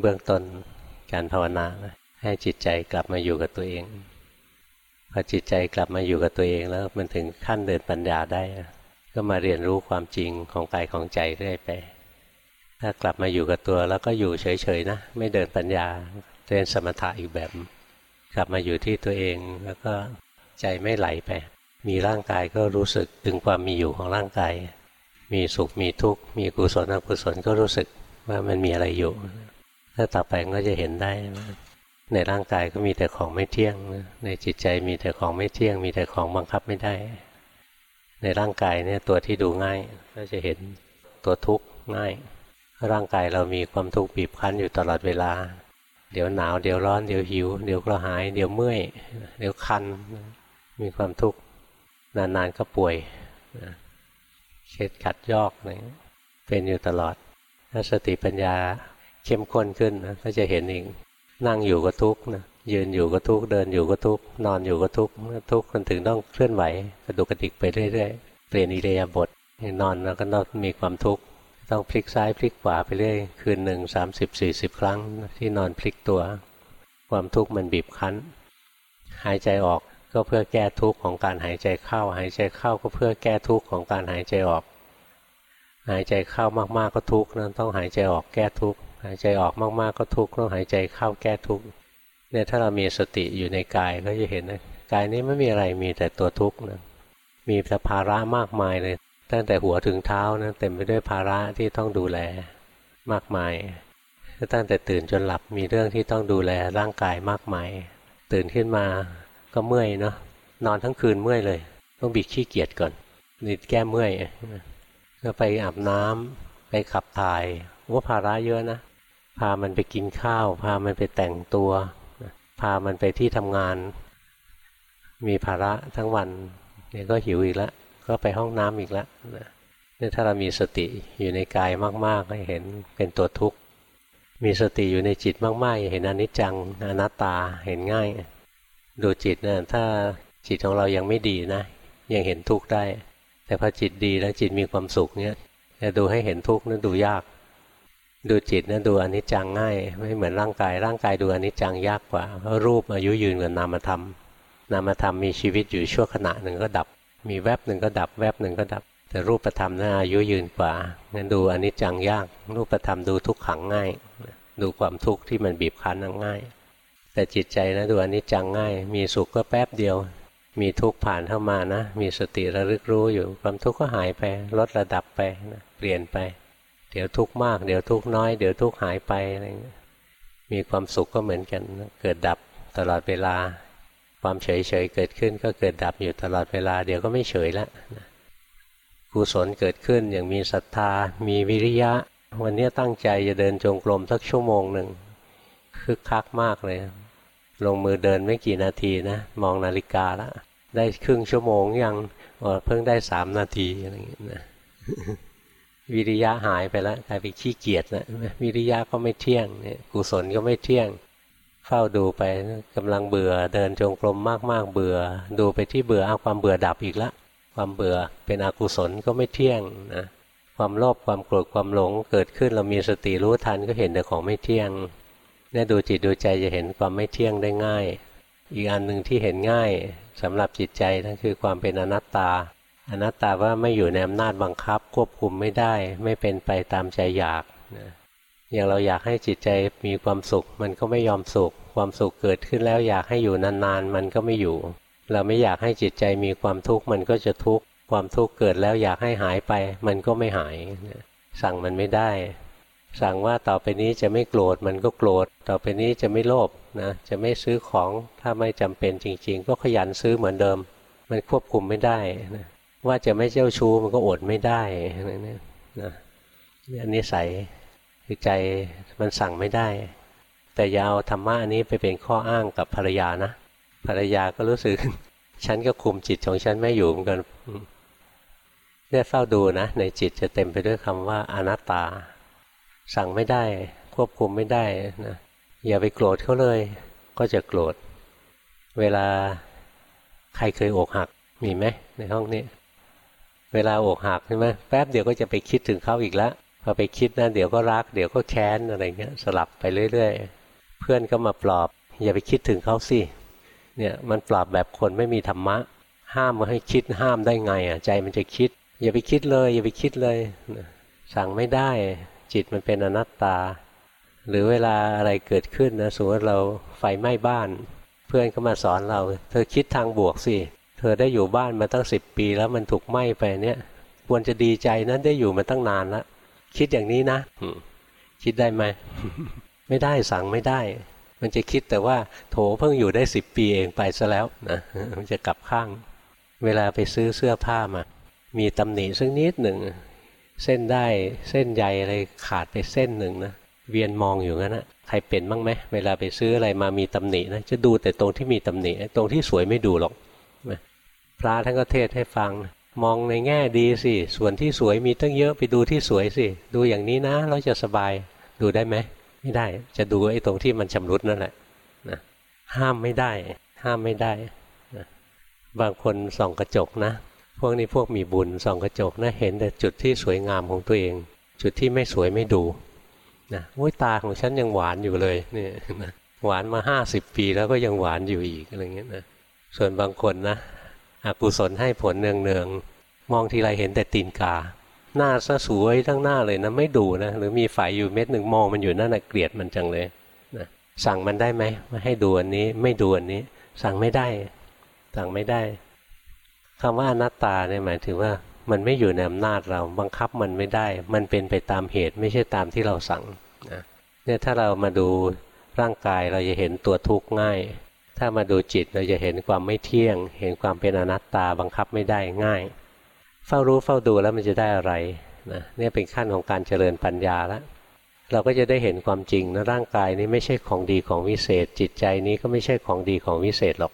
เบื้องต้นการภาวนาให้จิตใจกลับมาอยู่กับตัวเองพอจิตใจกลับมาอยู่กับตัวเองแล้วมันถึงขั้นเดินปัญญาได้ ก็มาเรียนรู้ความจริงของกายของใจเรื่อยไป ถ้ากลับมาอยู่กับตัวแล้วก็อยู่เฉยๆนะไม่เดินปัญญาเรียนสมถะอีกแบบ กลับมาอยู่ที่ตัวเองแล้วก็ใจไม่ไหลไป มีร่างกายก็รู้สึกถึงความมีอยู่ของร่างกาย มีสุขมีทุกข์มีกุศลอกุศลก็รู้สึกว่ามันมีอะไรอยู่ ถ้าต่อไปก็จะเห็นได้ ในร่างกายก็มีแต่ของไม่เที่ยง ในจิตใจมีแต่ของไม่เที่ยง มีแต่ของบังคับไม่ได้ ในร่างกายเนี่ยตัวที่ดูง่าย ก็จะเห็นตัวทุกข์ง่าย ร่างกายเรามีความทุกข์บีบคั้นอยู่ตลอดเวลา เดี๋ยวหนาว เดี๋ยวร้อน เดี๋ยวหิว เดี๋ยวกระหาย เดี๋ยวเมื่อย เดี๋ยวคัน มีความทุกข์นานๆก็ป่วยเช็ดขัดยอกอะไรเป็นอยู่ตลอด ถ้าสติปัญญา เข้มข้นขึ้นก็จะเห็นเองนั่งอยู่ก็ทุกข์นะยืนอยู่ก็ทุกข์เดินอยู่ก็ทุกข์นอนอยู่ก็ทุกข์ทุกข์จนถึงต้องเคลื่อนไหวกระดุกกระดิกไปเรื่อยๆเปลี่ยนอิเลียบทนอนแล้วก็ต้องมีความทุกข์ต้องพลิกซ้ายพลิกขวาไปเรื่อยคืนหนึ่งสามสิบสี่สิบครั้งที่นอนพลิกตัว ความทุกข์มันบีบคั้น หายใจออกก็เพื่อแก้ทุกข์ของการหายใจเข้า หายใจเข้าก็เพื่อแก้ทุกข์ของการหายใจออก หายใจเข้ามากๆก็ทุกข์นะต้องหายใจออกแก้ทุกข์ หายใจออกมากๆก็ทุกข์ต้องหายใจเข้าแก้ทุกข์เนี่ยถ้าเรามีสติอยู่ในกายก็จะเห็นนะกายนี้ไม่มีอะไรมีแต่ตัวทุกข์นะมีสภาระมากมายเลย ตั้งแต่หัวถึงเท้านะเต็มไปด้วยภาระที่ต้องดูแลมากมายตั้งแต่ตื่นจนหลับมีเรื่องที่ต้องดูแลร่างกายมากมาย ตื่นขึ้นมาก็เมื่อยเนาะนอนทั้งคืนเมื่อยเลย ต้องบิดขี้เกียจก่อนนี่แก้เมื่อยก็ไปอาบน้ำไปขับถ่ายว่าภาระเยอะนะ พามันไปกินข้าว พามันไปแต่งตัว พามันไปที่ทำงาน มีภาระทั้งวันเนี่ยก็หิวอีกแล้ว ก็ไปห้องน้ำอีกแล้วเนี่ยถ้าเรามีสติอยู่ในกายมากๆก็เห็นเป็นตัวทุกข์ มีสติอยู่ในจิตมากๆ เห็นอนิจจังอนัตตาเห็นง่าย ดูจิตนะถ้าจิตของเรายังไม่ดีนะ ยังเห็นทุกข์ได้ แต่พอจิตดีแล้วจิตมีความสุขเนี่ยจะดูให้เห็นทุกข์นั้นดูยาก ดูจิตนะดูอนิจจังง่าย ไม่เหมือนร่างกาย ร่างกายดูอนิจจังยากกว่าเพราะรูปอายุยืนกว่านามธรรม นามธรรมมีชีวิตอยู่ชั่วขณะหนึ่งก็ดับ มีแวบหนึ่งก็ดับ แวบหนึ่งก็ดับ แต่รูปธรรมน่ะอายุยืนกว่างั้นดูอนิจจังยาก รูปธรรมดูทุกขังง่าย ดูความทุกข์ที่มันบีบคั้นง่าย แต่จิตใจนะดูอนิจจังง่าย มีสุขก็แป๊บเดียว มีทุกข์ผ่านเข้ามานะ มีสติระลึกรู้อยู่ความทุกข์ก็หายไปลดระดับไปนะเปลี่ยนไป ดี๋ยวทุกข์มาก เดี๋ยวทุกข์น้อย เดี๋ยวทุกข์หายไปอะไรเงี้ยมีความสุขก็เหมือนกัน เกิดดับตลอดเวลา ความเฉยเฉยเกิดขึ้นก็เกิดดับอยู่ตลอดเวลา เดี๋ยวก็ไม่เฉยแล้วกุศลเกิดขึ้นอย่างมีศรัทธา มีวิริยะ วันนี้ตั้งใจจะเดินจงกรมสักชั่วโมงหนึ่งคึกคักมากเลย ลงมือเดินไม่กี่นาทีนะมองนาฬิกาแล้วได้ครึ่งชั่วโมงยังเพิ่งได้สามนาทีอะไรอย่างเงี้ยนะ วิริยะหายไปแล้วกลายเป็นขี้เกียจแล้ววิริยะก็ไม่เที่ยงกุศลก็ไม่เที่ยง เฝ้าดูไปกำลังเบื่อเดินจงกรมมากๆเบื่อ ดูไปที่เบื่อเอาความเบื่อดับอีกละความเบื่อเป็นอกุศลก็ไม่เที่ยงนะความโลภความโกรธความหลงเกิดขึ้นเรามีสติรู้ทันก็เห็นแต่ของไม่เที่ยงเนี่ยดูจิตดูใจจะเห็นความไม่เที่ยงได้ง่าย อีกอันหนึ่งที่เห็นง่ายสำหรับจิตใจนั่นคือความเป็นอนัตตา อนัตตาว่าไม่อยู่ในอำนาจบังคับ ควบคุมไม่ได้ ไม่เป็นไปตามใจอยากนะอย่างเราอยากให้จิตใจมีความสุข มันก็ไม่ยอมสุข ความสุขเกิดขึ้นแล้วอยากให้อยู่นานๆ มันก็ไม่อยู่ เราไม่อยากให้จิตใจมีความทุกข์มันก็จะทุกข์ความทุกข์เกิดแล้วอยากให้หายไป มันก็ไม่หายสั่งมันไม่ได้ สั่งว่าต่อไปนี้จะไม่โกรธมันก็โกรธต่อไปนี้จะไม่โลภนะจะไม่ซื้อของถ้าไม่จำเป็นจริง ๆ ก็ขยันซื้อเหมือนเดิม มันควบคุมไม่ได้นะ ว่าจะไม่เจ้าชู้มันก็อดไม่ได้นี่นะนี่นิสัยคือใจมันสั่งไม่ได้ แต่ยาวธรรมะอันนี้ไปเป็นข้ออ้างกับภรรยานะภรรยาก็รู้สึก ฉันก็คุมจิตของฉันไม่อยู่เหมือนกันเนี่ยเฝ้าดูนะ ในจิตจะเต็มไปด้วยคำว่าอนัตตา สั่งไม่ได้ ควบคุมไม่ได้นะอย่าไปโกรธเขาเลย ก็จะโกรธ เวลาใครเคยอกหักมีไหมในห้องนี้ เวลาอกหักใช่ไหมแป๊บเดียวก็จะไปคิดถึงเขาอีกแล้วพอไปคิดนะเดี๋ยวก็รัก เดี๋ยวก็แค้นอะไรเงี้ยสลับไปเรื่อยๆ เพื่อนก็มาปลอบ อย่าไปคิดถึงเขาสิเนี่ยมันปลอบแบบคนไม่มีธรรมะ ห้ามมาให้คิดห้ามได้ไงอะใจมันจะคิด อย่าไปคิดเลย อย่าไปคิดเลยสั่งไม่ได้จิตมันเป็นอนัตตา หรือเวลาอะไรเกิดขึ้นนะสมมติเราไฟไหม้บ้าน เพื่อนก็มาสอนเรา เธอคิดทางบวกสิ เธอได้อยู่บ้านมาตั้งสิบปีแล้วมันถูกไหม้ไปเนี่ยควรจะดีใจนั้นได้อยู่มาตั้งนานแล้วคิดอย่างนี้นะคิดได้ไหมไม่ได้สั่งไม่ได้ มันจะคิดแต่ว่าโถเพิ่งอยู่ได้สิบปีเองไปซะแล้วนะมันจะกลับข้าง เวลาไปซื้อเสื้อผ้ามา มีตำหนิซึ่งนิดหนึ่งเส้นได้เส้นใยอะไรขาดไปเส้นหนึ่งนะเวียนมองอยู่งั้นนะใครเป็นบ้างไหมเวลาไปซื้ออะไรมามีตำหนินะจะดูแต่ตรงที่มีตำหนิตรงที่สวยไม่ดูหรอก พระท่านก็เทศให้ฟัง มองในแง่ดีสิ ส่วนที่สวยมีตั้งเยอะไปดูที่สวยสิ ดูอย่างนี้นะเราจะสบายดูได้ไหมไม่ได้จะดูไอ้ตรงที่มันชำรุดนั่นแหละนะห้ามไม่ได้ ห้ามไม่ได้นะบางคนส่องกระจกนะ พวกนี้พวกมีบุญส่องกระจกนะเห็นแต่จุดที่สวยงามของตัวเอง จุดที่ไม่สวยไม่ดูนะโอ้ยตาของฉันยังหวานอยู่เลยนี่นะหวานมาห้าสิบปีแล้วก็ยังหวานอยู่อีกอะไรเงี้ยนะส่วนบางคนนะ อกุศลให้ผลเนืองๆมองทีไรเห็นแต่ตีนกา หน้าซะสวยทั้งหน้าเลยนะไม่ดูนะหรือมีฝ่ายอยู่เม็ดหนึ่งมองมันอยู่นั่นนะเกลียดมันจังเลยนะสั่งมันได้ไหมมาให้ดูอันนี้ไม่ดูอันนี้ สั่งไม่ได้ สั่งไม่ได้คำว่าอนัตตาเนี่ยหมายถึงว่ามันไม่อยู่ในอำนาจเราบังคับมันไม่ได้ มันเป็นไปตามเหตุไม่ใช่ตามที่เราสั่งนะเนี่ยถ้าเรามาดูร่างกายเราจะเห็นตัวทุกข์ง่าย ถ้ามาดูจิตเราจะเห็นความไม่เที่ยง เห็นความเป็นอนัตตาบังคับไม่ได้ง่าย เฝ้ารู้เฝ้าดูแล้วมันจะได้อะไรนะนี่เป็นขั้นของการเจริญปัญญาแล้วเราก็จะได้เห็นความจริงนะร่างกายนี้ไม่ใช่ของดีของวิเศษ จิตใจนี้ก็ไม่ใช่ของดีของวิเศษหรอก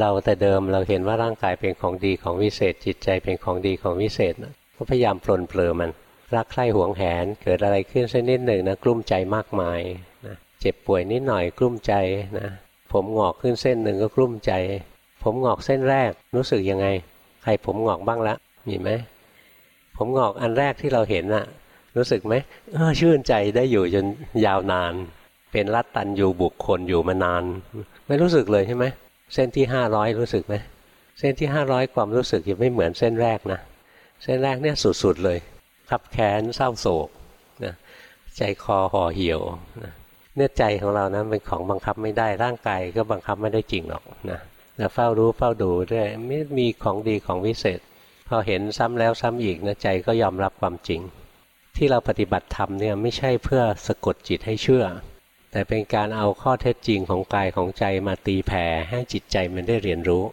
เราแต่เดิมเราเห็นว่าร่างกายเป็นของดีของวิเศษ จิตใจเป็นของดีของวิเศษนะก็พยายามปลนเปลือมัน รักใคร่หวงแหนเกิดอะไรขึ้นสักนิดหนึ่งนะกลุ้มใจมากมายนะเจ็บป่วยนิดหน่อยกลุ้มใจนะ ผมงอกขึ้นเส้นหนึ่งก็กลุ้มใจ ผมงอกเส้นแรกรู้สึกยังไง ใครผมงอกบ้างละ มีไหมผมงอกอันแรกที่เราเห็นน่ะรู้สึกไหมเออชื่นใจได้อยู่จนยาวนาน เป็นรัตตันอยู่บุคคลอยู่มานาน ไม่รู้สึกเลยใช่ไหมเส้นที่ห้าร้อยรู้สึกไหมเส้นที่ห้าร้อยความรู้สึกยังไม่เหมือนเส้นแรกนะเส้นแรกเนี่ยสุดๆเลยขับแค้นเศร้าโศกนะใจคอห่อเหี่ยวนะ เนี่ยใจของเรานะเป็นของบังคับไม่ได้ร่างกายก็บังคับไม่ได้จริงหรอกนะแต่เฝ้ารู้เฝ้าดูด้วยไม่มีของดีของวิเศษ พอเห็นซ้ำแล้วซ้ำอีกนะใจก็ยอมรับความจริง ที่เราปฏิบัติธรรมเนี่ยไม่ใช่เพื่อสะกดจิตให้เชื่อ แต่เป็นการเอาข้อเท็จจริงของกายของใจมาตีแผ่ให้จิตใจมันได้เรียนรู้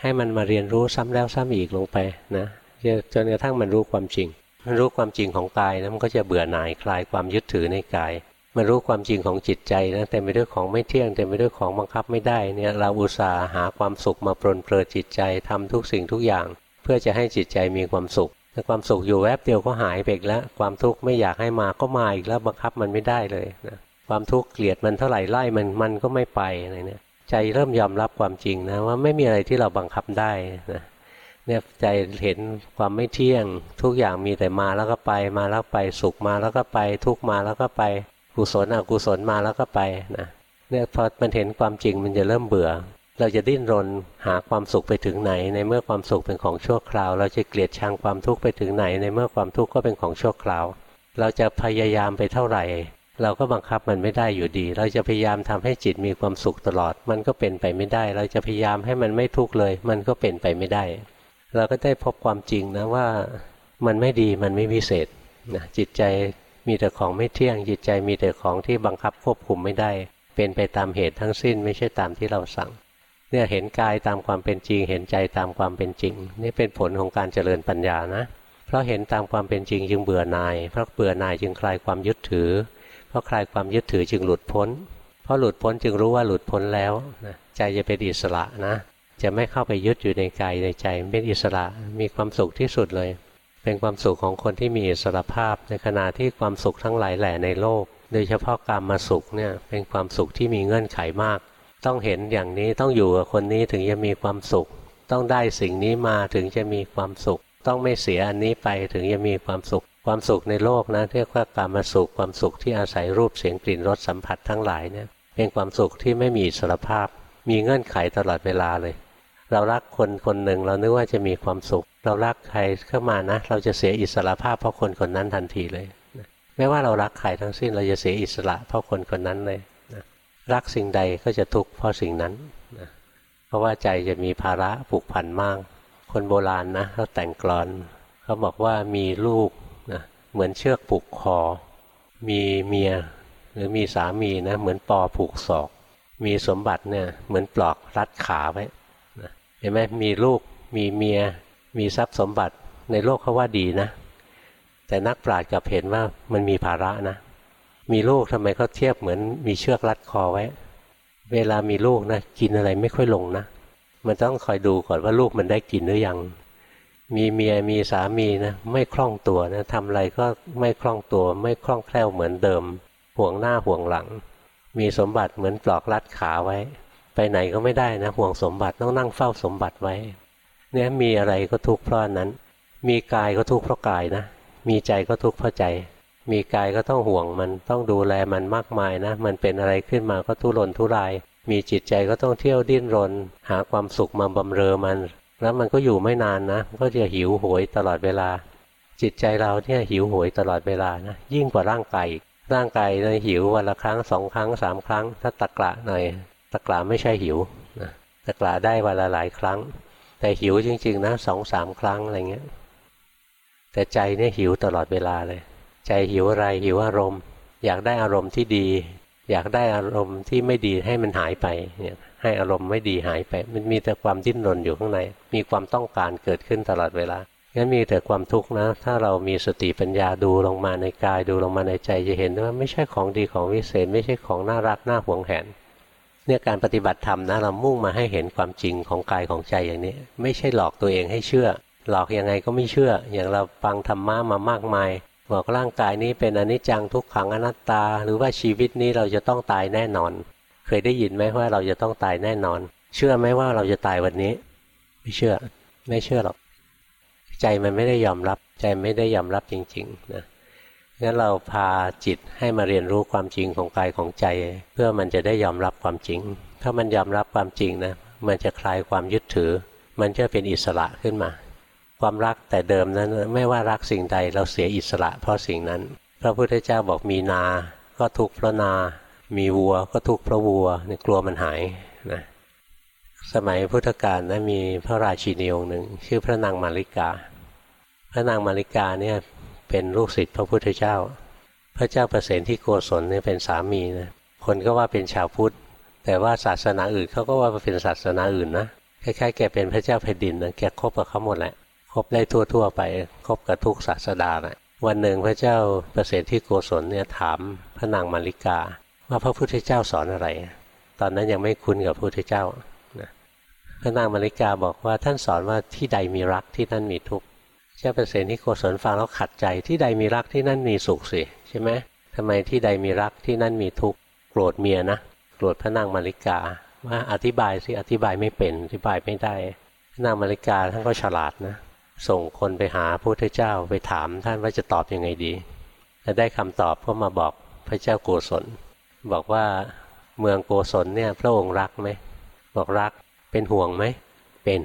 ให้มันมาเรียนรู้ซ้ำแล้วซ้ำอีกลงไปนะจนกระทั่งมันรู้ความจริงมันรู้ความจริงของกายนะมันก็จะเบื่อหน่ายคลายความยึดถือในกาย มารู้ความจริงของจิตใจนะแต่ไม่ด้วยของไม่เที่ยงแต่ไม่ด้วยของบังคับไม่ได้เนี่ยเราอุตส่าห์หาความสุขมาปลนเปลือจิตใจทำทุกสิ่งทุกอย่าง เพื่อจะให้จิตใจมีความสุขแต่ความสุขอยู่แวบเดียวก็หายไปอีกแล้ว ความทุกข์ไม่อยากให้มาก็มาอีกแล้วบังคับมันไม่ได้เลยนะความทุกข์เกลียดมันเท่าไหร่ไล่มันมันก็ไม่ไปอะไรเนี่ยใจเริ่มยอมรับความจริงนะว่าไม่มีอะไรที่เราบังคับได้นะเนี่ยใจเห็นความไม่เที่ยงทุกอย่างมีแต่มาแล้วก็ไป มาแล้วไปสุขมาแล้วก็ไป ทุกมาแล้วก็ไป กุศลอกุศลมาแล้วก็ไปนะเนี่ยพอมันเห็นความจริงมันจะเริ่มเบื่อ เราจะดิ้นรนหาความสุขไปถึงไหน ในเมื่อความสุขเป็นของชั่วคราว เราจะเกลียดชังความทุกข์ไปถึงไหน ในเมื่อความทุกข์ก็เป็นของชั่วคราว เราจะพยายามไปเท่าไหร่ เราก็บังคับมันไม่ได้อยู่ดี เราจะพยายามทำให้จิตมีความสุขตลอด มันก็เป็นไปไม่ได้ เราจะพยายามให้มันไม่ทุกข์เลย มันก็เป็นไปไม่ได้ เราก็ได้พบความจริงนะว่ามันไม่ดีมันไม่พิเศษนะจิตใจ มีแต่ของไม่เที่ยงจิตใจมีแต่ของที่บังคับควบคุมไม่ได้ เป็นไปตามเหตุทั้งสิ้นไม่ใช่ตามที่เราสั่ง เนี่ยเห็นกายตามความเป็นจริง เห็นใจตามความเป็นจริง นี่เป็นผลของการเจริญปัญญานะ เพราะเห็นตามความเป็นจริงจึงเบื่อหน่าย เพราะเบื่อหน่ายจึงคลายความยึดถือ เพราะคลายความยึดถือจึงหลุดพ้น เพราะหลุดพ้นจึงรู้ว่าหลุดพ้นแล้วนะใจจะเป็นอิสระนะ จะไม่เข้าไปยึดอยู่ในกายในใจเป็นอิสระมีความสุขที่สุดเลย เป็นความสุขของคนที่มีอิสรภาพ ในขณะที่ความสุขทั้งหลายแหล่ในโลก โดยเฉพาะการมาสุขเนี่ยเป็นความสุขที่มีเงื่อนไขมาก ต้องเห็นอย่างนี้ต้องอยู่กับคนนี้ถึงจะมีความสุข ต้องได้สิ่งนี้มาถึงจะมีความสุข ต้องไม่เสียอันนี้ไปถึงจะมีความสุข ความสุขในโลกนะเรียกว่าการมาสุขความสุขที่อาศัยรูปเสียงกลิ่นรสสัมผัสทั้งหลายเนี่ยเป็นความสุขที่ไม่มีอิสรภาพ มีเงื่อนไขตลอดเวลาเลย เรารักคนคนหนึ่งเรานึกว่าจะมีความสุข เรารักใครเข้ามานะ เราจะเสียอิสระภาพเพราะคนคนนั้นทันทีเลยไม่ว่าเรารักใครทั้งสิ้นเราจะเสียอิสระเพราะคนคนนั้นเลยนะรักสิ่งใดก็จะทุกข์เพราะสิ่งนั้นนะเพราะว่าใจจะมีภาระผูกพันมาก คนโบราณนะเขาแต่งกลอนเขาบอกว่ามีลูกนะเหมือนเชือกผูกคอ มีเมียหรือมีสามีนะเหมือนปอผูกศอก มีสมบัติเนี่ยเหมือนปลอกรัดขาไว้ เห็นไหมมีลูกมีเมีย มีทรัพย์สมบัติในโลกเขาว่าดีนะ แต่นักปราชญ์กับเห็นว่ามันมีภาระนะ มีลูกทำไมเขาเทียบเหมือนมีเชือกรัดคอไว้ เวลามีลูกนะกินอะไรไม่ค่อยลงนะ มันต้องคอยดูก่อนว่าลูกมันได้กินหรือยัง มีเมียมีสามีนะไม่คล่องตัวนะทำอะไรก็ไม่คล่องตัว ไม่คล่องแคล่วเหมือนเดิมห่วงหน้าห่วงหลัง มีสมบัติเหมือนปลอกรัดขาไว้ ไปไหนก็ไม่ได้นะห่วงสมบัติต้องนั่งเฝ้าสมบัติไว้ เนี่ยมีอะไรก็ทุกข์เพราะนั้น มีกายก็ทุกข์เพราะกายนะ มีใจก็ทุกข์เพราะใจ มีกายก็ต้องห่วงมันต้องดูแลมันมากมายนะ มันเป็นอะไรขึ้นมาก็ทุรนทุราย มีจิตใจก็ต้องเที่ยวดิ้นรน หาความสุขมาบำเรอมัน แล้วมันก็อยู่ไม่นานนะก็จะหิวโหยตลอดเวลา จิตใจเราเนี่ยหิวโหยตลอดเวลานะยิ่งกว่าร่างกายร่างกายเลยหิววันละครั้งสองครั้งสามครั้ง ถ้าตะกละหน่อย ตะกละไม่ใช่หิวนะตะกละได้วันละหลายครั้ง แต่หิวจริง ๆ นะสองสามครั้งอะไรเงี้ย แต่ใจเนี่ยหิวตลอดเวลาเลย ใจหิวอะไรหิวอารมณ์ อยากได้อารมณ์ที่ดี อยากได้อารมณ์ที่ไม่ดีให้มันหายไปเนี่ยให้อารมณ์ไม่ดีหายไป มันมีแต่ความดิ้นรนอยู่ข้างใน มีความต้องการเกิดขึ้นตลอดเวลางั้นมีแต่ความทุกข์นะ ถ้าเรามีสติปัญญาดูลงมาในกายดูลงมาในใจจะเห็นว่าไม่ใช่ของดีของวิเศษ ไม่ใช่ของน่ารักน่าหวงแหน เนี่ยการปฏิบัติธรรมนะเรามุ่งมาให้เห็นความจริงของกายของใจอย่างนี้ ไม่ใช่หลอกตัวเองให้เชื่อ หลอกยังไงก็ไม่เชื่อ อย่างเราฟังธรรมะมามากมาย บอกร่างกายนี้เป็นอนิจจังทุกขังอนัตตา หรือว่าชีวิตนี้เราจะต้องตายแน่นอน เคยได้ยินไหมว่าเราจะต้องตายแน่นอน เชื่อไหมว่าเราจะตายวันนี้ ไม่เชื่อ ไม่เชื่อหรอก ใจมันไม่ได้ยอมรับ ใจไม่ได้ยอมรับจริง ๆ นะ งั้นเราพาจิตให้มาเรียนรู้ความจริงของกายของใจ เพื่อมันจะได้ยอมรับความจริง ถ้ามันยอมรับความจริงนะมันจะคลายความยึดถือ มันจะเป็นอิสระขึ้นมา ความรักแต่เดิมนั้นไม่ว่ารักสิ่งใดเราเสียอิสระเพราะสิ่งนั้น พระพุทธเจ้าบอกมีนา ก็ทุกข์เพราะนา มีวัวก็ทุกข์เพราะวัวนี่กลัวมันหายนะสมัยพุทธกาลนะมีพระราชินีองค์หนึ่งชื่อพระนางมาริกา พระนางมาริกาเนี่ย เป็นลูกศิษย์พระพุทธเจ้า พระเจ้าประเสนที่โกศลเนี่ยเป็นสามีนะคนก็ว่าเป็นชาวพุทธ แต่ว่าศาสนาอื่นเขาก็ว่าเป็นศาสนาอื่นนะคล้ายๆแกเป็นพระเจ้าแผ่นดินนะแกคบกับเขาหมดแหละคบได้ทั่วๆไปคบกับทุกศาสดานะวันหนึ่งพระเจ้าเปรตที่โกศลเนี่ยถามพระนางมาริกา ว่าพระพุทธเจ้าสอนอะไร ตอนนั้นยังไม่คุ้นกับพระพุทธเจ้าพระนางมาริกาบอกว่าท่านสอนว่าที่ใดมีรักที่นั่นมีทุกข์ เจ้าเปรตที่โกศลฟังแล้วขัดใจที่ใดมีรักที่นั่นมีสุขสิใช่ไหมทำไมที่ใดมีรักที่นั่นมีทุกข์โกรธเมียนะโกรธพระนางมาริกาว่าอธิบายสิอธิบายไม่เป็นอธิบายไม่ได้พระนางมาริกาท่านก็ฉลาดนะ ส่งคนไปหาพระพุทธเจ้าไปถามท่านว่าจะตอบยังไงดีถ้ได้คำตอบก็มาบอกพระเจ้าโกศล บอกว่าเมืองโกศลเนี่ยพระองค์รักไหมบอกรักเป็นห่วงไหมเป็น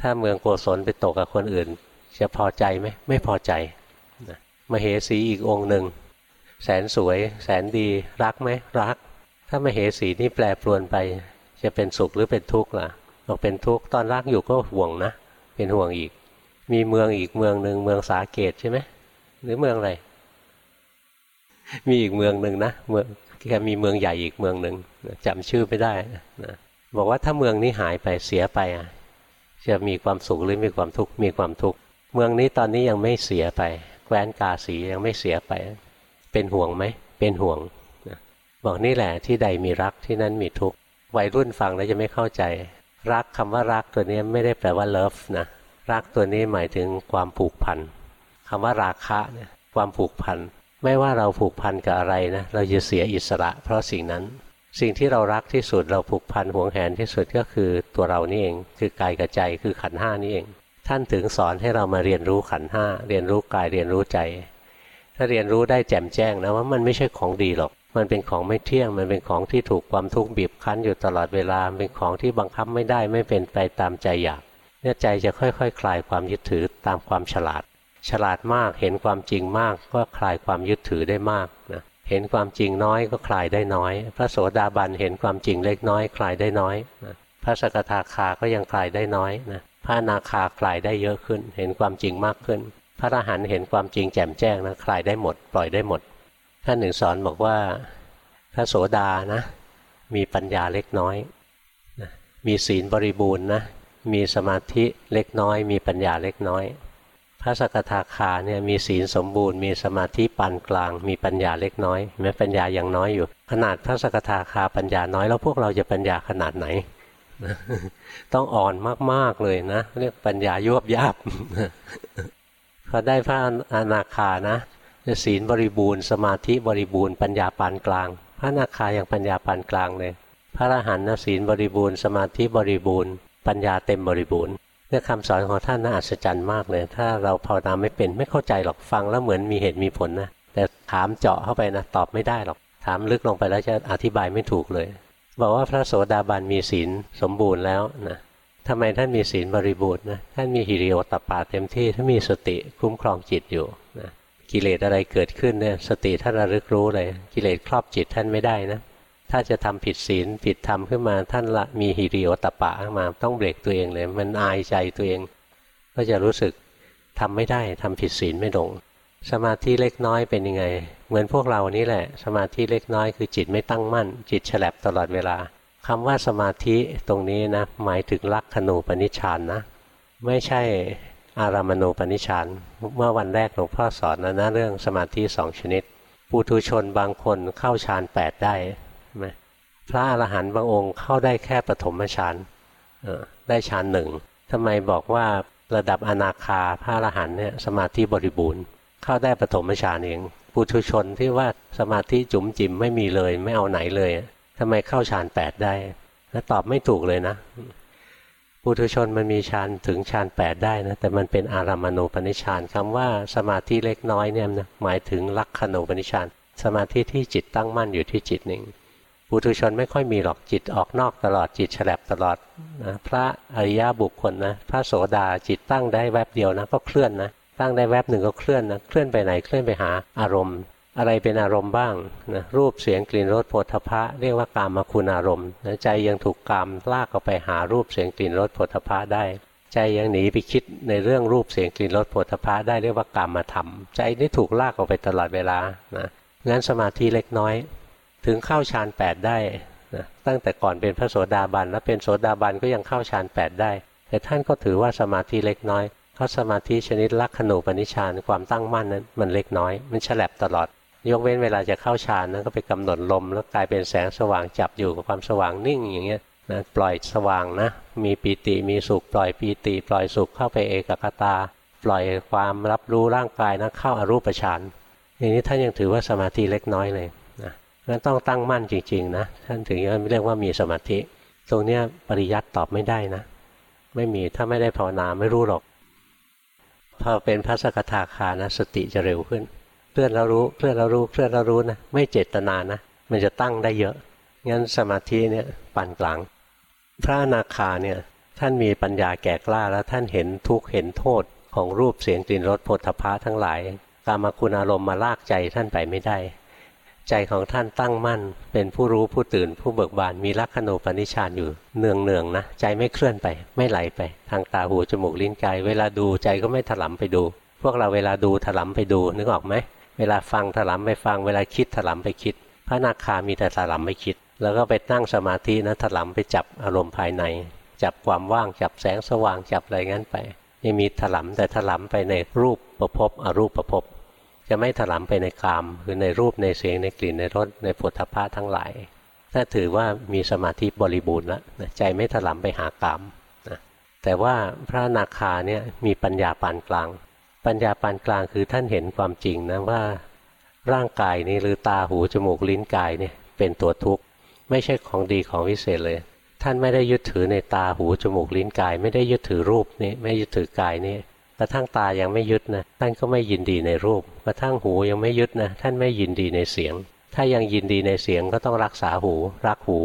ถ้าเมืองโกศลไปตกกับคนอื่น จะพอใจไหมไม่พอใจมเหสีอีกองค์หนึ่ง แสนสวย แสนดีรักไหมรัก ถ้ามเหสีนี่แปรปรวนไป จะเป็นสุขหรือเป็นทุกข์ล่ะบอกเป็นทุกข์ตอนรักอยู่ก็ห่วงนะ เป็นห่วงอีก มีเมืองอีกเมืองหนึ่งเมืองสาเกตใช่ไหมหรือเมืองอะไรมีอีกเมืองหนึ่งนะเมืองแค่มีเมืองใหญ่อีกเมืองหนึ่งจำชื่อไม่ได้นะบอกว่าถ้าเมืองนี้หายไปเสียไปอะจะมีความสุขหรือมีความทุกข์มีความทุกข์ เมืองนี้ตอนนี้ยังไม่เสียไปแคว้นกาสียังไม่เสียไป เป็นห่วงไหม เป็นห่วงบอกนี่แหละที่ใดมีรักที่นั่นมีทุกข์วัยรุ่นฟังแล้วจะไม่เข้าใจ รักคำว่ารักตัวนี้ไม่ได้แปลว่าเลิฟนะรักตัวนี้หมายถึงความผูกพันคำว่าราคะเนี่ยความผูกพันไม่ว่าเราผูกพันกับอะไรนะเราจะเสียอิสระ เพราะสิ่งนั้น สิ่งที่เรารักที่สุดเราผูกพันห่วงแหนที่สุดก็คือตัวเรานี่เอง คือกายกับใจคือขันห้านี่เอง ท่านถึงสอนให้เรามาเรียนรู้ขันห้าเรียนรู้กายเรียนรู้ใจ ถ้าเรียนรู้ได้แจ่มแจ้งนะว่ามันไม่ใช่ของดีหรอก มันเป็นของไม่เที่ยง มันเป็นของที่ถูกความทุกข์บีบคั้นอยู่ตลอดเวลาเป็นของที่บังคับไม่ได้ไม่เป็นไปตามใจอยากเนี่ยใจจะค่อยๆคคลายความยึดถือตามความฉลาด ฉลาดมากเห็นความจริงมากก็คลายความยึดถือได้มากนะเห็นความจริงน้อยก็คลายได้น้อย พระโสดาบันเห็นความจริงเล็กน้อย คลายได้น้อยนะพระสกทาคาก็ยังคลายได้น้อยนะ ระนาคาคลายได้เยอะขึ้น เห็นความจริงมากขึ้น พระอรหันต์เห็นความจริงแจ่มแจ้งนะคลายได้หมด ปล่อยได้หมด ท่านหนึ่งสอนบอกว่าพระโสดานะ มีปัญญาเล็กน้อยนะมีศีลบริบูรณ์นะมีสมาธิเล็กน้อย มีปัญญาเล็กน้อย พระสกทาคาเนี่ยมีศีลสมบูรณ์ มีสมาธิปานกลาง มีปัญญาเล็กน้อยแม้ปัญญายังน้อยอยู่ ขนาดพระสกทาคาปัญญาน้อยแล้วพวกเราจะปัญญาขนาดไหน ต้องอ่อนมากๆเลยนะ เรียกปัญญายวบยาบพอได้พระอนาคานะศีลบริบูรณ์สมาธิบริบูรณ์ปัญญาปานกลาง พระอนาคาอย่างปัญญาปานกลางเลยพระอรหันต์ศีลบริบูรณ์สมาธิบริบูรณ์ ปัญญาเต็มบริบูรณ์เนี่ยคำสอนของท่านน่าอัศจรรย์มากเลย ถ้าเราภาวนาไม่เป็นไม่เข้าใจหรอกฟังแล้วเหมือนมีเหตุมีผลนะแต่ถามเจาะเข้าไปนะตอบไม่ได้หรอกถามลึกลงไปแล้วจะอธิบายไม่ถูกเลย บอกว่าพระโสดาบันมีศีลสมบูรณ์แล้วนะทำไมท่านมีศีลบริบูรณ์นะท่านมีหิริโอตปาเต็มที่ท่านมีสติคุ้มครองจิตอยู่นะกิเลสอะไรเกิดขึ้นเนี่ยสติท่านระลึกรู้เลย กิเลสครอบจิตท่านไม่ได้นะถ้าจะทำผิดศีลผิดธรรมขึ้นมาท่านละมีหิริโอตปะขึ้นมาต้องเบรกตัวเองเลย มันอายใจตัวเอง ก็จะรู้สึกทำไม่ได้ทำผิดศีลไม่ลง สมาธิเล็กน้อยเป็นยังไง เหมือนพวกเรานี่แหละ สมาธิเล็กน้อยคือจิตไม่ตั้งมั่น จิตฉลับตลอดเวลาคำว่าสมาธิตรงนี้นะหมายถึงลักขณูปนิชฌานนะ ไม่ใช่อารามณูปนิชฌานเมื่อวันแรกหลวงพ่อสอนนะนะเรื่องสมาธิสองชนิดปุถุชนบางคนเข้าฌานแปดได้ไหมพระอรหันต์บางองค์เข้าได้แค่ปฐมฌานได้ฌานหนึ่งทำไมบอกว่าระดับอนาคาพระอรหันต์เนี่ยสมาธิบริบูรณ์ เข้าได้ปฐมฌานเองปุถุชนที่ว่าสมาธิจุ๋มจิ๋มไม่มีเลย ไม่เอาไหนเลยทำไมเข้าฌานแปดได้ แล้วตอบไม่ถูกเลยนะปุถุชนมันมีฌานถึงฌานแปดได้นะแต่มันเป็นอารามณูปนิชานคำว่าสมาธิเล็กน้อยเนี่ยนะหมายถึงลักขณูปนิชานสมาธิที่จิตตั้งมั่นอยู่ที่จิตหนึ่งปุถุชนไม่ค่อยมีหรอกจิตออกนอกตลอดจิตฉลับตลอดนะพระอริยบุคคลนะพระโสดาจิตตั้งได้แวบเดียวนะก็เคลื่อนนะ ตั้งได้แวบหนึ่งก็เคลื่อนนะเคลื่อนไปไหนเคลื่อนไปหาอารมณ์ อะไรเป็นอารมณ์บ้างนะรูปเสียงกลิ่นรสโผฏฐพะเรียกว่ากามคุณอารมณ์นะใจยังถูกกามลากออกไปหารูปเสียงกลิ่นรสโผฏฐพะได้ ใจยังหนีไปคิดในเรื่องรูปเสียงกลิ่นรสโผฏฐพะได้เรียกว่ากามมาทำใจนี่ถูกลากออกไปตลอดเวลานะงั้นสมาธิเล็กน้อย ถึงเข้าฌานแปดได้นะตั้งแต่ก่อนเป็นพระโสดาบันแล้วเป็นโสดาบันก็ยังเข้าฌานแปดได้ แต่ท่านก็ถือว่าสมาธิเล็กน้อย ราะสมาธิชนิดลักขณูปนิชานความตั้งมั่นนั้นมันเล็กน้อย มันฉลับตลอด ยกเว้นเวลาจะเข้าฌานนั้นก็ไปกำหนดลม แล้วกลายเป็นแสงสว่างจับอยู่กับความสว่างนิ่งอย่างเงี้ยนะปล่อยสว่างนะ มีปีติมีสุข ปล่อยปีติ ปล่อยสุขเข้าไปเอกคตา ปล่อยความรับรู้ร่างกายนะเข้าอารูปฌานอย่างนี้ท่านยังถือว่าสมาธิเล็กน้อยเลยนะงั้นต้องตั้งมั่นจริงๆนะท่านถึงจะเรียกว่ามีสมาธิ ตรงเนี้ยปริยัติตอบไม่ได้นะ ไม่มีถ้าไม่ได้ภาวนาไม่รู้หรอก พอเป็นพระสกทาคานะ สติจะเร็วขึ้นเคลื่อนแล้วรู้เคลื่อนแล้วรู้เคลื่อนแล้วรู้นะไม่เจตนานะ มันจะตั้งได้เยอะงั้นสมาธิเนี่ยปานกลาง พระนาคาเนี่ยท่านมีปัญญาแก่กล้าแล้วท่านเห็นทุกข์เห็นโทษของรูปเสียงกลิ่นรสผลทพะทั้งหลายกามคุณอารมณ์มาลากใจท่านไปไม่ได้ ใจของท่านตั้งมั่น เป็นผู้รู้ผู้ตื่นผู้เบิกบานมีลักขณูปนิชานอยู่เนืองเนืองนะใจไม่เคลื่อนไป ไม่ไหลไป ทางตาหูจมูกลิ้นกายเวลาดูใจก็ไม่ถลำไปดู พวกเราเวลาดูถลำไปดูนึกออกไหมเวลาฟังถลำไปฟังเวลาคิดถลำไปคิด พระนาคามีแต่ถลำไปคิด แล้วก็ไปนั่งสมาธินะถลำไปจับอารมณ์ภายใน จับความว่างจับแสงสว่างจับอะไรงั้นไปยังมีถลำแต่ถลำไปในรูปประพบอรูปประพบ จะไม่ถลำไปในกามคือในรูปในเสียงในกลิ่นในรสในผลทพะทั้งหลาย ถ้าถือว่ามีสมาธิบริบูรณ์แล้วใจไม่ถลำไปหากามนะแต่ว่าพระนาคาเนี่ยมีปัญญาปานกลาง ปัญญาปานกลางคือท่านเห็นความจริงนะว่าร่างกายนี้หรือตาหูจมูกลิ้นกายเนี่ยเป็นตัวทุกข์ ไม่ใช่ของดีของวิเศษเลย ท่านไม่ได้ยึดถือในตาหูจมูกลิ้นกาย ไม่ได้ยึดถือรูปนี้ไม่ยึดถือกายนี้ กระทั่งตายังไม่ยึดนะท่านก็ไม่ยินดีในรูป กระทั่งหูยังไม่ยึดนะท่านไม่ยินดีในเสียง ถ้ายังยินดีในเสียงก็ต้องรักษาหู รักหู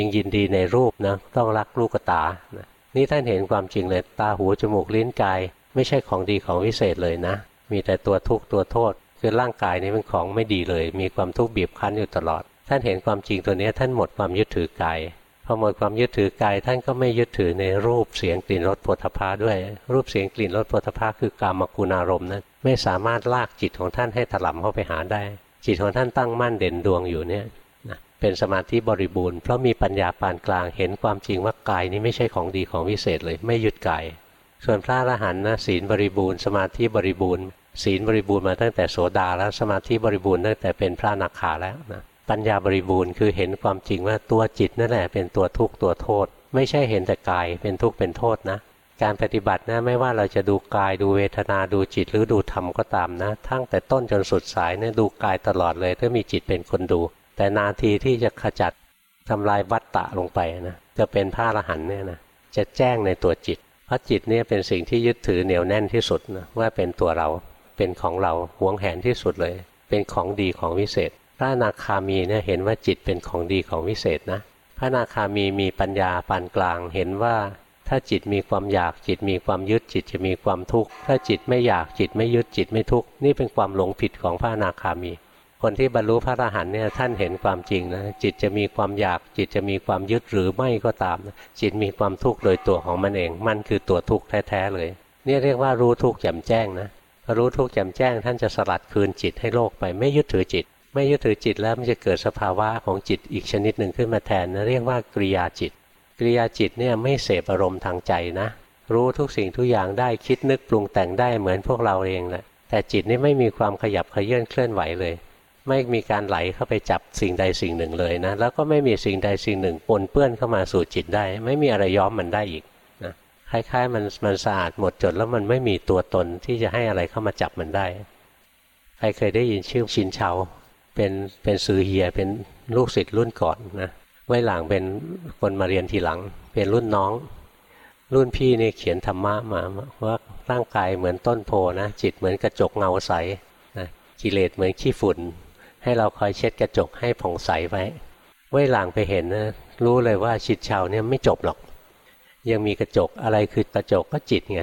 ยังยินดีในรูปนะต้องรักลูกตานะนี่ท่านเห็นความจริงเลยตาหูจมูกลิ้นกาย ไม่ใช่ของดีของวิเศษเลยนะ มีแต่ตัวทุกข์ตัวโทษ คือร่างกายนี้เป็นของไม่ดีเลย มีความทุกข์บีบคั้นอยู่ตลอด ท่านเห็นความจริงตัวนี้ท่านหมดความยึดถือกาย พอหมดความยึดถือกาย ท่านก็ไม่ยึดถือในรูปเสียงกลิ่นรสผลทพะด้วย รูปเสียงกลิ่นรสผลทพะคือกามกุณารมณ์นั้นไม่สามารถลากจิตของท่านให้ถลำเข้าไปหาได้ จิตของท่านตั้งมั่นเด่นดวงอยู่เนี่ยนะเป็นสมาธิบริบูรณ์เพราะมีปัญญาปานกลางเห็นความจริงว่ากายนี้ไม่ใช่ของดีของวิเศษเลย ไม่ยึดกาย ส่วนพระอรหันต์นะศีลบริบูรณ์สมาธิบริบูรณ์ศีลบริบูรณ์มาตั้งแต่โสดาแล้วสมาธิบริบูรณ์ตั้งแต่เป็นพระนักขาแล้วนะ ปัญญาบริบูรณ์คือเห็นความจริงว่าตัวจิตนั่นแหละเป็นตัวทุกข์ตัวโทษ ไม่ใช่เห็นแต่กายเป็นทุกข์เป็นโทษนะ การปฏิบัตินะไม่ว่าเราจะดูกายดูเวทนาดูจิตหรือดูธรรมก็ตามนะ ทั้งแต่ต้นจนสุดสายเนี่ยดูกายตลอดเลยถ้ามีจิตเป็นคนดู แต่นาทีที่จะขจัดทำลายวัตตะลงไปนะจะเป็นพระอรหันต์เนี่ยนะจะแจ้งในตัวจิตเพราะจิตเนี่ยเป็นสิ่งที่ยึดถือเหนียวแน่นที่สุดนะว่าเป็นตัวเราเป็นของเราหวงแหนที่สุดเลย เป็นของดีของวิเศษ พระนาคามีเนี่ยเห็นว่าจิตเป็นของดีของวิเศษนะ พระนาคามีมีปัญญาปานกลาง เห็นว่าถ้าจิตมีความอยากจิตมีความยึดจิตจะมีความทุกข์ ถ้าจิตไม่อยากจิตไม่ยึดจิตไม่ทุกข์นี่เป็นความหลงผิดของพระนาคามี คนที่บรรลุพระอรหันต์เนี่ยท่านเห็นความจริงนะจิตจะมีความอยากจิตจะมีความยึดหรือไม่ก็ตาม จิตมีความทุกข์โดยตัวของมันเอง มันคือตัวทุกข์แท้ๆเลยนี่เรียกว่ารู้ทุกข์แจ่มแจ้งนะรู้ทุกข์แจ่มแจ้ง ท่านจะสลัดคืนจิตให้โลกไปไม่ยึดถือจิต ไม่ยึดถือจิตแล้วมันจะเกิดสภาวะของจิตอีกชนิดหนึ่งขึ้นมาแทนนะเรียกว่ากริยาจิตกริยาจิตเนี่ยไม่เสพอารมณ์ทางใจนะ รู้ทุกสิ่งทุกอย่างได้คิดนึกปรุงแต่งได้เหมือนพวกเราเองแหละแต่จิตนี่ไม่มีความขยับขยื่นเคลื่อนไหวเลย ไม่มีการไหลเข้าไปจับสิ่งใดสิ่งหนึ่งเลยนะ แล้วก็ไม่มีสิ่งใดสิ่งหนึ่งปนเปื้อนเข้ามาสู่จิตได้ ไม่มีอะไรย้อมมันได้อีกนะคล้ายๆ มันมันสะอาดหมดจดแล้วมันไม่มีตัวตนที่จะให้อะไรเข้ามาจับมันได้ ใครเคยได้ยินชื่อชินเชา เป็นเป็นซือเฮียเป็นลูกศิษย์รุ่นก่อนนะไว้หลังเป็นคนมาเรียนทีหลัง เป็นรุ่นน้อง รุ่นพี่นี่เขียนธรรมะมาว่าร่างกายเหมือนต้นโพนะจิตเหมือนกระจกเงาใสนะกิเลสเหมือนขี้ฝุ่น ให้เราคอยเช็ดกระจกให้ผ่องใสไว้ไว้หลังไปเห็นนะรู้เลยว่าจิตชาวเนี่ยไม่จบหรอก ยังมีกระจกอะไรคือกระจกก็จิตไง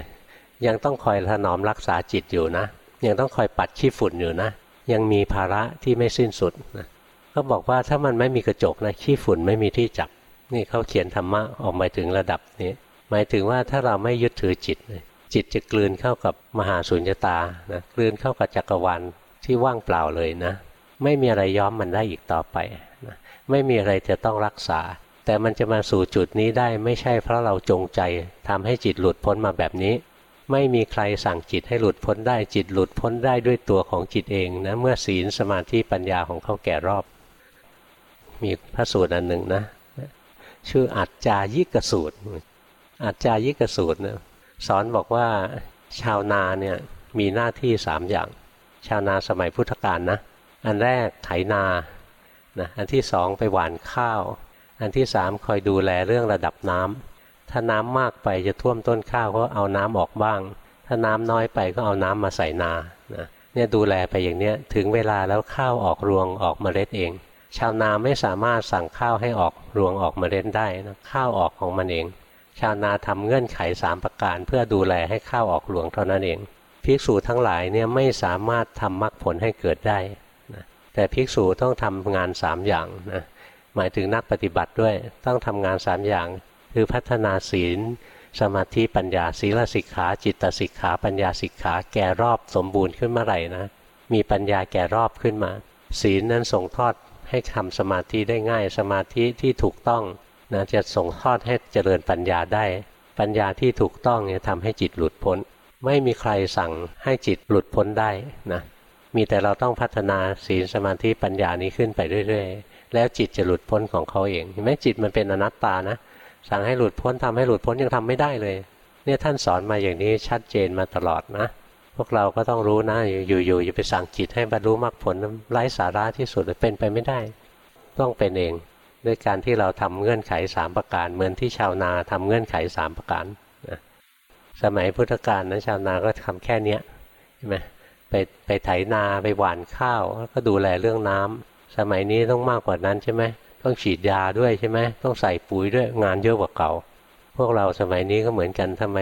ยังต้องคอยถนอมรักษาจิตอยู่นะ ยังต้องคอยปัดขี้ฝุ่นอยู่นะ ยังมีภาระที่ไม่สิ้นสุดนะเขาบอกว่าถ้ามันไม่มีกระจกนะขี้ฝุ่นไม่มีที่จับ นี่เขาเขียนธรรมะออกมาถึงระดับนี้หมายถึงว่าถ้าเราไม่ยึดถือจิต จิตจะกลืนเข้ากับมหาสุญญตานะกลืนเข้ากับจักรวาลที่ว่างเปล่าเลยนะ ไม่มีอะไรย้อมมันได้อีกต่อไปนะไม่มีอะไรจะต้องรักษา แต่มันจะมาสู่จุดนี้ได้ไม่ใช่เพราะเราจงใจทำให้จิตหลุดพ้นมาแบบนี้ ไม่มีใครสั่งจิตให้หลุดพ้นได้จิตหลุดพ้นได้ด้วยตัวของจิตเองนะเมื่อศีลสมาธิปัญญาของเขาแก่รอบ มีพระสูตรอันหนึ่งนะ ชื่ออัจจายิกสูตรอัจจายิกสูตรนะสอนบอกว่าชาวนาเนี่ยมีหน้าที่สามอย่าง ชาวนาสมัยพุทธกาลนะ อันแรกไถนานะอันที่สองไปหว่านข้าว อันที่สามคอยดูแลเรื่องระดับน้ำ ถ้าน้ำมากไปจะท่วมต้นข้าวก็เอาน้ำออกบ้าง ถ้าน้ำน้อยไปก็เอาน้ำมาใส่นานะเนี่ยดูแลไปอย่างเนี้ยถึงเวลาแล้วข้าวออกรวงออกเมล็ดเอง ชาวนาไม่สามารถสั่งข้าวให้ออกรวงออกเมล็ดได้นะข้าวออกของมันเอง ชาวนาทำเงื่อนไขสามประการ เพื่อดูแลให้ข้าวออกรวงเท่านั้นเองภิกษุทั้งหลายเนี่ยไม่สามารถทำมรรคผลให้เกิดได้นะแต่ภิกษุต้องทำงานสามอย่างนะหมายถึงนักปฏิบัติด้วยต้องทำงานสามอย่าง คือพัฒนาศีล สมาธิปัญญาศีลสิกขา จิตสิกขา ปัญญาสิกขา แก่รอบสมบูรณ์ขึ้นเมื่อไหร่นะมีปัญญาแก่รอบขึ้นมา ศีลนั้นส่งทอดให้ทำสมาธิได้ง่าย สมาธิที่ถูกต้องนะจะส่งทอดให้เจริญปัญญาได้ ปัญญาที่ถูกต้องเนี่ยทำให้จิตหลุดพ้น ไม่มีใครสั่งให้จิตหลุดพ้นได้นะมีแต่เราต้องพัฒนาศีลสมาธิปัญญานี้ขึ้นไปเรื่อย ๆ แล้วจิตจะหลุดพ้นของเขาเองแม้จิตมันเป็นอนัตตานะ สั่งให้หลุดพ้นทำให้หลุดพ้นยังทำไม่ได้เลย เนี่ยท่านสอนมาอย่างนี้ชัดเจนมาตลอดนะ พวกเราก็ต้องรู้นะ อยู่ๆอย่าไปสั่งจิตให้บรรลุมรรคผลไร้สาระที่สุดเป็นไปไม่ได้ ต้องเป็นเอง ด้วยการที่เราทำเงื่อนไขสามประการ เหมือนที่ชาวนาทำเงื่อนไขสามประการนะสมัยพุทธกาลนะชาวนาก็ทำแค่เนี้ยใช่ไหมไปไปไถนาไปหว่านข้าว ก็ดูแลเรื่องน้ำสมัยนี้ต้องมากกว่านั้นใช่ไหม ต้องฉีดยาด้วยใช่ไหมต้องใส่ปุ๋ยด้วยงานเยอะกว่าเก่า พวกเราสมัยนี้ก็เหมือนกันทำไม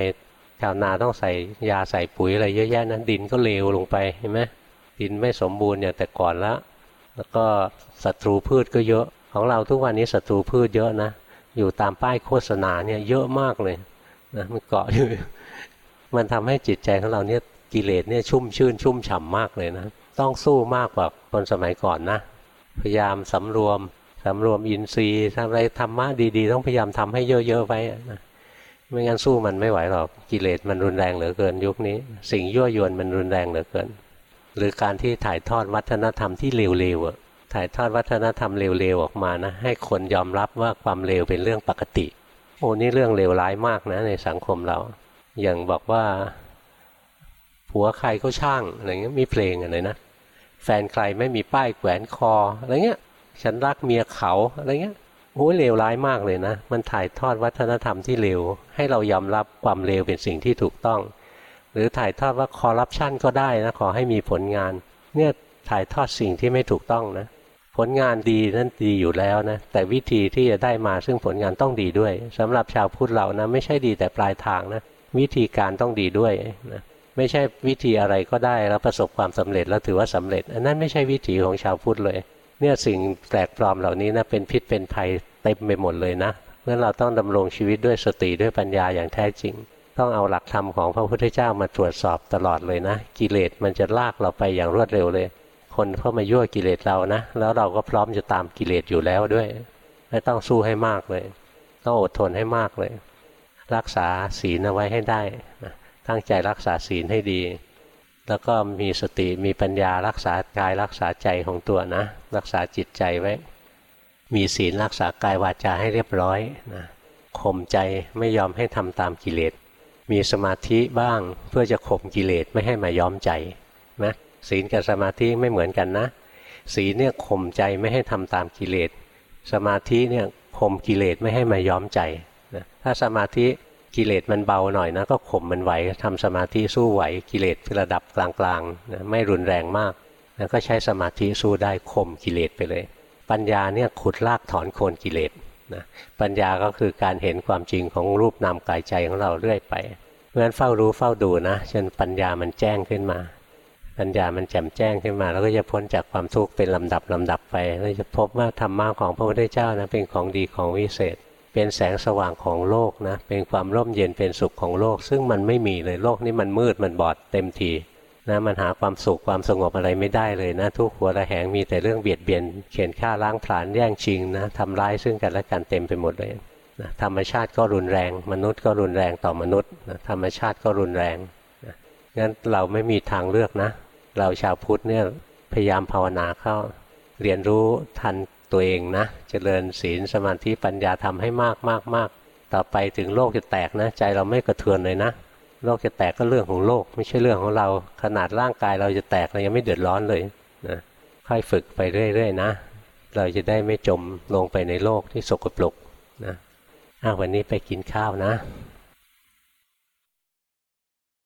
ชาวนาต้องใส่ยาใส่ปุ๋ยอะไรเยอะแยะนั้นดินก็เลวลงไปเห็นไหมดินไม่สมบูรณ์อย่างแต่ก่อนล้วแล้วก็ศัตรูพืชก็เยอะ ของเราทุกวันนี้ศัตรูพืชเยอะนะอยู่ตามป้ายโฆษณาเนี่ยเยอะมากเลยนะมันเกาะอยู่มันทำให้จิตใจของเราเนี่ยกิเลสเนี่ยชุ่มชื่นชุ่มฉ่ำมากเลยนะ ต้องสู้มากกว่าคนสมัยก่อนนะ พยายามสำรวม สำรวมอินทรีย์ทำอะไรธรรมะดีๆ ต้องพยายามทำให้เยอะๆไว้นะไม่งั้นสู้มันไม่ไหวหรอกกิเลสมันรุนแรงเหลือเกินยุคนี้ สิ่งยั่วยวนมันรุนแรงเหลือเกิน หรือการที่ถ่ายทอดวัฒนธรรมที่เลวๆถ่ายทอดวัฒนธรรมเลวๆออกมานะให้คนยอมรับว่าความเลวเป็นเรื่องปกติ โอ้นี่เรื่องเลวร้ายมากนะ ในสังคมเรา อย่างบอกว่า ผัวใครก็ช่างอะไรเงี้ยมีเพลงอะไรนะแฟนใครไม่มีป้ายแขวนคออะไรเงี้ย ฉันรักเมียเขาอะไรเงี้ยโอ้เลวร้ายมากเลยนะ มันถ่ายทอดวัฒนธรรมที่เลว ให้เรายอมรับความเลวเป็นสิ่งที่ถูกต้อง หรือถ่ายทอดว่าคอร์รัปชันก็ได้นะขอให้มีผลงาน เนี่ยถ่ายทอดสิ่งที่ไม่ถูกต้องนะ ผลงานดีนั่นดีอยู่แล้วนะ แต่วิธีที่จะได้มาซึ่งผลงานต้องดีด้วยสำหรับชาวพุทธเรานะไม่ใช่ดีแต่ปลายทางนะ วิธีการต้องดีด้วยนะไม่ใช่วิธีอะไรก็ได้แล้วประสบความสำเร็จแล้วถือว่าสำเร็จ อันนั้นไม่ใช่วิถีของชาวพุทธเลย เนี่ยสิ่งแปลกปลอมเหล่านี้นะเป็นพิษเป็นภัยเต็มไปหมดเลยนะเพราะเราต้องดำรงชีวิตด้วยสติด้วยปัญญาอย่างแท้จริง ต้องเอาหลักธรรมของพระพุทธเจ้ามาตรวจสอบตลอดเลยนะ กิเลสมันจะลากเราไปอย่างรวดเร็วเลย คนเข้ามายั่วกิเลสเรานะ แล้วเราก็พร้อมจะตามกิเลสอยู่แล้วด้วยไม่ต้องสู้ให้มากเลย ต้องอดทนให้มากเลย รักษาศีลเอาไว้ให้ได้นะตั้งใจรักษาศีลให้ดี แล้วก็มีสติมีปัญญารักษากายรักษาใจของตัวนะ รักษาจิตใจไว้ มีศีลรักษากายวาจาให้เรียบร้อยนะข่มใจไม่ยอมให้ทำตามกิเลส มีสมาธิบ้างเพื่อจะข่มกิเลสไม่ให้มาย้อมใจนะศีลกับสมาธิไม่เหมือนกันนะ ศีลเนี่ยข่มใจไม่ให้ทำตามกิเลส สมาธิเนี่ยข่มกิเลสไม่ให้มาย้อมใจนะถ้าสมาธิ กิเลสมันเบาหน่อยนะก็ข่มมันไหวทำสมาธิสู้ไหวกิเลสระดับกลางๆนะไม่รุนแรงมากแล้วก็ใช้สมาธิสู้ได้ข่มกิเลสไปเลย ปัญญาเนี่ยขุดลากถอนโคนกิเลสนะปัญญาก็คือการเห็นความจริงของรูปนามกายใจของเราเรื่อยไปเพราะฉะนั้นเฝ้ารู้เฝ้าดูนะจนปัญญามันแจ้งขึ้นมา ปัญญามันแจ่มแจ้งขึ้นมา แล้วก็จะพ้นจากความทุกข์เป็นลำดับลำดับไปแล้วจะพบว่าธรรมะของพระพุทธเจ้านะเป็นของดีของวิเศษ เป็นแสงสว่างของโลกนะ เป็นความร่มเย็นเป็นสุขของโลก ซึ่งมันไม่มีเลยโลกนี้มันมืดมันบอดเต็มทีนะมันหาความสุขความสงบอะไรไม่ได้เลยนะ ทุกหัวระแหงมีแต่เรื่องเบียดเบียนเขียนฆ่าล้างผลาญแย่งชิงนะทำร้ายซึ่งกันและกันเต็มไปหมดเลยนะธรรมชาติก็รุนแรง มนุษย์ก็รุนแรงต่อมนุษย์นะธรรมชาติก็รุนแรงนะงั้นเราไม่มีทางเลือกนะ เราชาวพุทธเนี่ยพยายามภาวนาเข้า เรียนรู้ทัน ตัวเองนะเจริญศีลสมาธิปัญญาทำให้มากมากมากต่อไปถึงโลกจะแตกนะ ใจเราไม่กระเทือนเลยนะโลกจะแตกก็เรื่องของโลก ไม่ใช่เรื่องของเรา ขนาดร่างกายเราจะแตกเรายังไม่เดือดร้อนเลยนะค่อยฝึกไปเรื่อยๆนะ เราจะได้ไม่จมลงไปในโลกที่สกปรกนะอ้าวันนี้ไปกินข้าวนะ